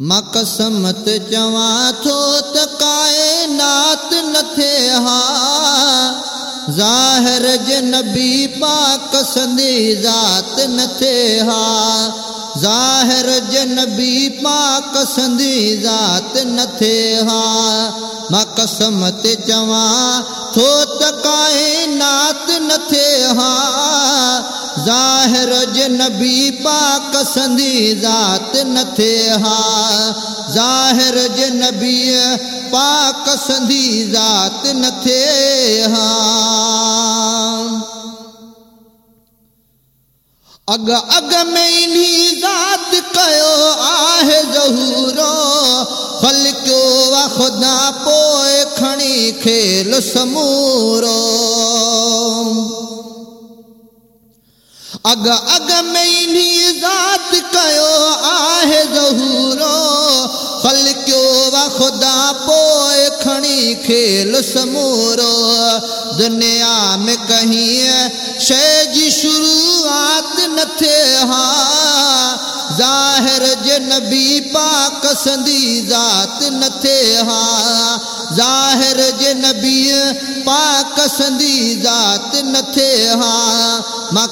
مقسمت چواں تو تی نات نا ظاہر پاک سندی ذات ن تھے ہار ظاہر جنبی پاک سندی ذات ن تھے ہار مسمت چواں سو تین نات ن تھے ہار ظاہر جنبی پاکی ذات ن تھے ہار ظاہر جنبی پاک سندی ذات ن تھے ہار اگ اگ میں ذات کیو آہ ظہورو خلقو و خدا پوئے کھڑی کھیل سمورو اگ اگ میں ذات کیو آہ ظہورو خلقو و خدا پوئے کھڑی کھیل سمورو دنیا میں کہیں شے جی شروعات نہ تھے ہاں ظاہر جے نبی پاک سندی ذات نہ تھے ہاں ظاہر جے نبی پاک سندی ذات نہ تھے ہاں ما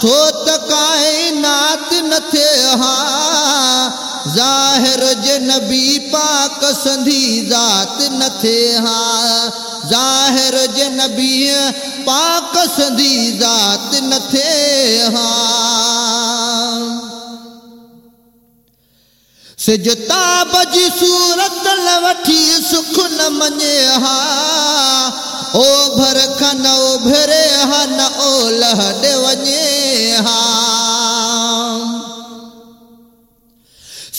تھو تکائنات نہ تھے ہاں ظاہر جے نبی پاک سندھی ذات نتھے ہاں۔ ظاہر جے نبی پاک سندھی ذات نتھے ہاں۔ سجتا بجی صورت لوٹھی سکھن منے ہاں۔ او بھرکھا نو بھرے ہاں نو لہدے ونے ہاں۔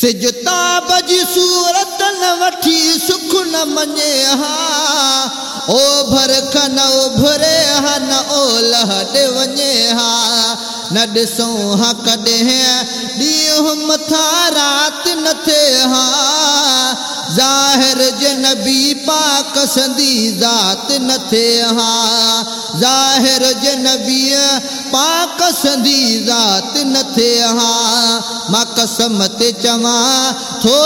سجتا بجی سورت نوٹھی سکھ نہ منے ہاں او بھر کا نہ او بھرے ہاں نہ او لہڑے ونے ہاں نہ دسوں ہاں کڑے ہیں دیوں مطھا رات نہ تھے ہاں ظاہر جنبی پاک سندی ذات نہ تھے ہاں۔ ظاہر ج پاک سندی ذات نہ تھے ہاں۔ ما قسم تے تھو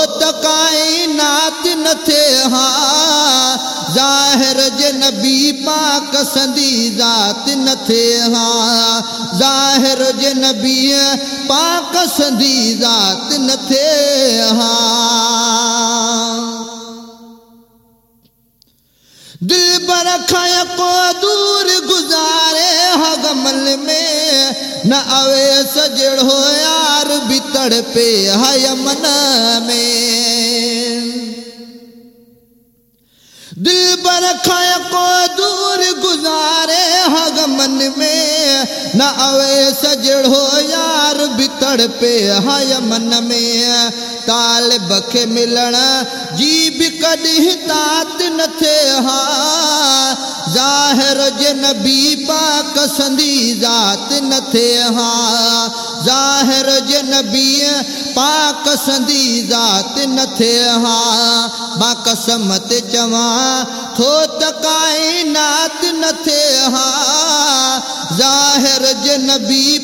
کائنات نہ تھے ہاں۔ ظاہر جنبی پاک سندی ذات نہ تھے ہاں۔, ہاں۔ ظاہر جنبی پاک سندی ذات نہ تھے ہاں۔ دل برکھایا کو دور گزارے ہگمل میں، نہ اوے سجڑ ہو یار بتڑ پہ یمن میں۔ دل برکھایا کو دور گزارے ہگمن میں، نہ اوے سجڑ ہو یار بتڑ پہ من میں۔ طالب کے ملن جی بھی کدی تا نتھے ہاں ظاہر جے نبی پاک سندی ذات نتھے ظاہر جے نبی پاک سندی ذات نتھے ہاں با قسمت چواں تھو تکائنات نتھے ہاں ظاہر ج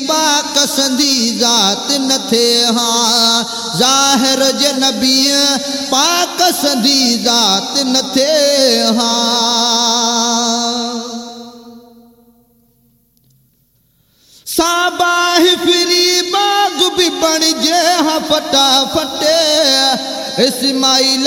پاک سندی ذات نہ ہاں۔ ظاہر ج پاک سندی ذات نہ ہاں۔ صاباہ فری باغ بھی بن جے ہاں فٹا فٹے اسماعیل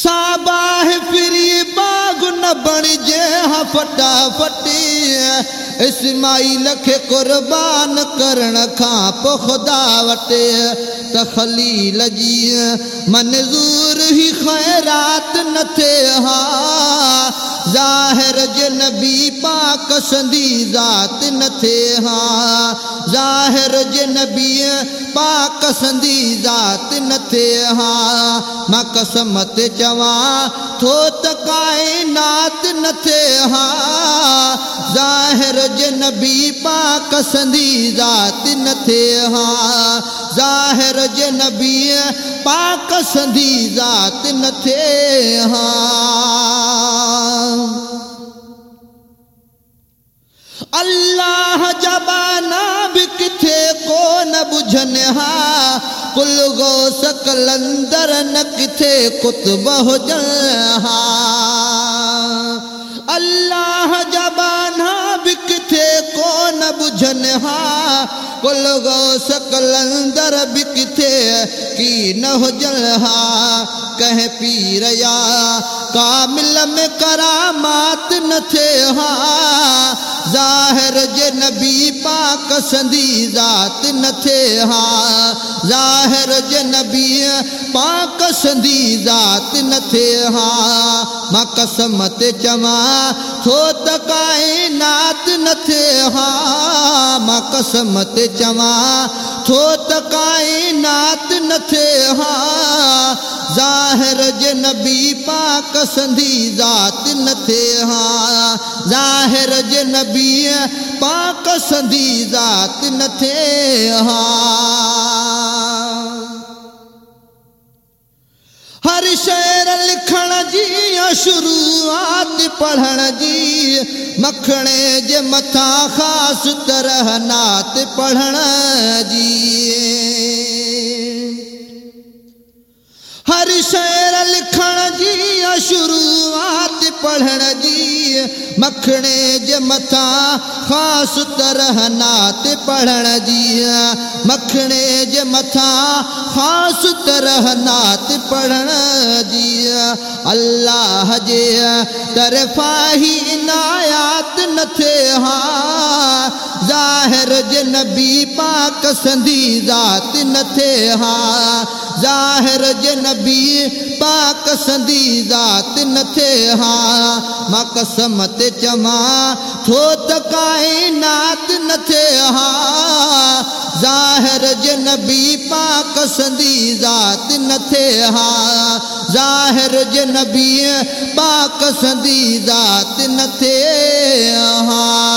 ہے فری باغ نہ بن جے ہاں فٹا فٹی اسماعیل تفلی لجی منظور ہی خیرات نہ تھے ہاں۔ ظاہر جنبی نبی پاک سندی ذات نہ تھے ہاں۔ ظاہر جنبی نبی پاک سندی ذات نہ تھے ہاں۔ ما قسمت چواں تھو تکائنات نہ تھے ہاں۔ ظاہر ج نبی پاک سندی ذات ن تھے ظاہر ہاں۔ زہر نبی پاک سندی ذات ن تھے ہار اللہ جبانا بھی کتھے کتے کون ہاں کل گو سکل اندر سکلندر نت بہجن ہا۔ تنہا کل گو بک بکتے کی نہ ہو جلہا، کہے پیر یا کامل میں کرامات نہ تھے ہاں ظاہر جے نبی پاک سندھی ذات نہ تھے ہاں ظاہر جے نبی پاک سندھی ذات نہ تھے ہاں۔ مقسمت چواں چھوت نات ن تھے ہار مسمت چواں چھو تی نات نے ہاں ظاہر ج نبی پاک سندی ذات ن تھے ہاں ظاہر ج نبی پاک سندی ذات ن تھے ہار ہر شعر لکھن جی شروعات پڑھن جی مکھنے جے متا خاص طرح نعت پڑھن جی ہر شعر لکھن جی شروعات پڑھن جی مکھنے جے متھا خاص طرح نات پڑھن جی مکھنے جے متھا خاص طرح نات پڑھن جی اللہ جے طرفا ہی عنایات نہ تھے ہاں ظاہر جے نبی پاک سندھی ذات نہ تھے ہاں جنبی پاک سندی ذات ن تھے ہہارت چماں کاات نے ہہار ظاہر جنبی پاک سندی ذات ن تھے ہہار ظاہر جنبی پاک سندی ذات ن تھے آہار